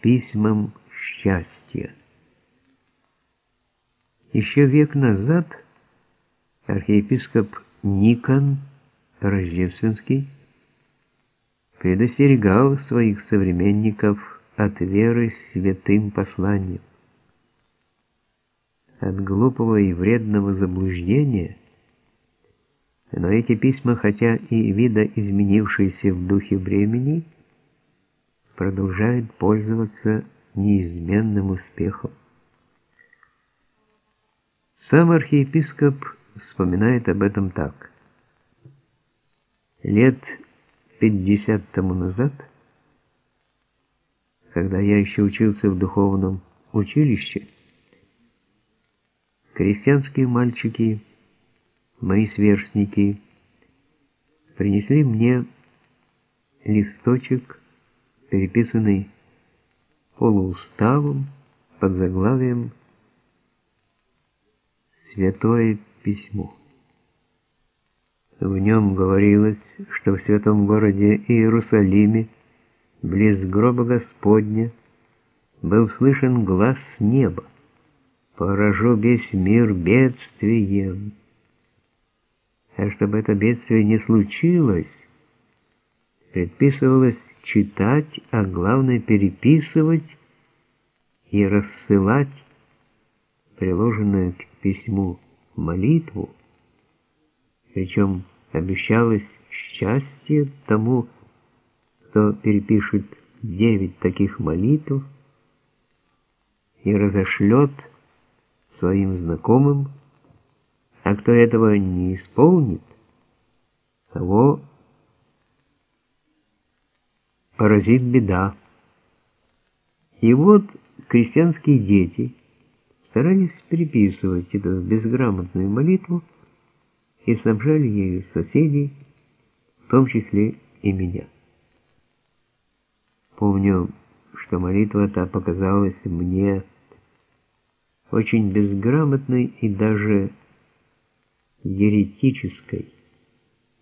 письмам счастья. Еще век назад архиепископ Никон Рождественский предостерегал своих современников от веры святым посланием, от глупого и вредного заблуждения, но эти письма, хотя и видоизменившиеся в духе времени, продолжают пользоваться неизменным успехом. Сам архиепископ вспоминает об этом так. Лет 50 тому назад, когда я еще учился в духовном училище, крестьянские мальчики, мои сверстники, принесли мне листочек, переписанный полууставом под заглавием «Святое письмо». В нем говорилось, что в святом городе Иерусалиме, близ гроба Господня, был слышен глаз неба. «Поражу весь мир бедствием». А чтобы это бедствие не случилось, предписывалось читать, а главное переписывать и рассылать приложенную к письму молитву, причем обещалось счастье тому, кто перепишет девять таких молитв и разошлет своим знакомым, а кто этого не исполнит, того поразит беда. И вот крестьянские дети старались переписывать эту безграмотную молитву, и снабжали ею соседей, в том числе и меня. Помню, что молитва эта показалась мне очень безграмотной и даже еретической.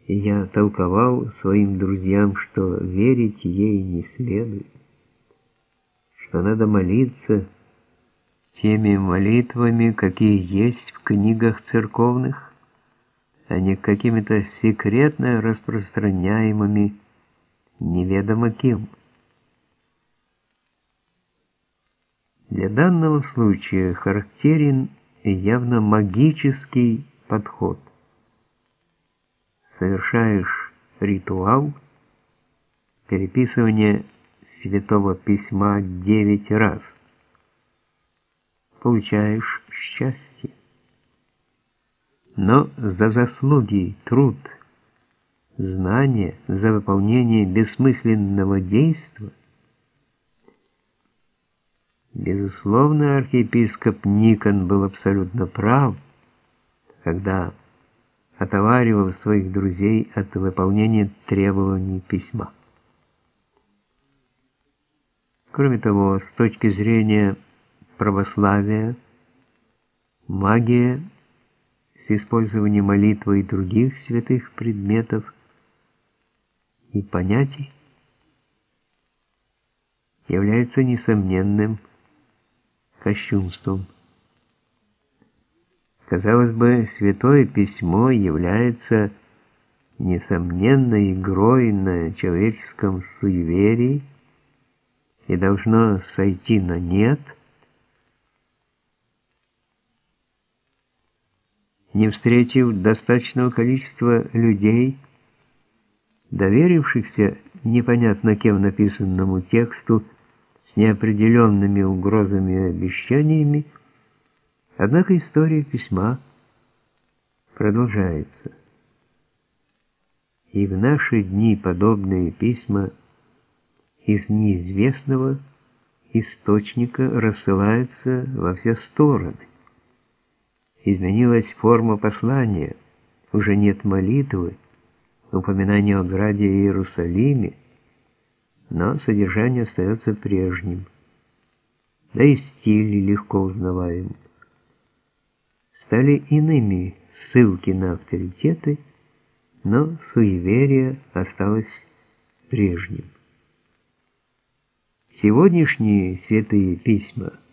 Я толковал своим друзьям, что верить ей не следует, что надо молиться теми молитвами, какие есть в книгах церковных, а не какими-то секретно распространяемыми неведомо кем. Для данного случая характерен явно магический подход. Совершаешь ритуал переписывания Святого Письма девять раз. Получаешь счастье но за заслуги, труд, знания, за выполнение бессмысленного действа. Безусловно, архиепископ Никон был абсолютно прав, когда отоваривал своих друзей от выполнения требований письма. Кроме того, с точки зрения православия, магия – с использованием молитвы и других святых предметов и понятий является несомненным кощунством. Казалось бы, Святое Письмо является несомненной игрой на человеческом суеверии и должно сойти на нет – не встретив достаточного количества людей, доверившихся непонятно кем написанному тексту с неопределенными угрозами и обещаниями, однако история письма продолжается. И в наши дни подобные письма из неизвестного источника рассылаются во все стороны изменилась форма послания, уже нет молитвы, упоминания о граде Иерусалиме, но содержание остается прежним, да и стиль легко узнаваем. Стали иными ссылки на авторитеты, но суеверие осталось прежним. Сегодняшние святые письма –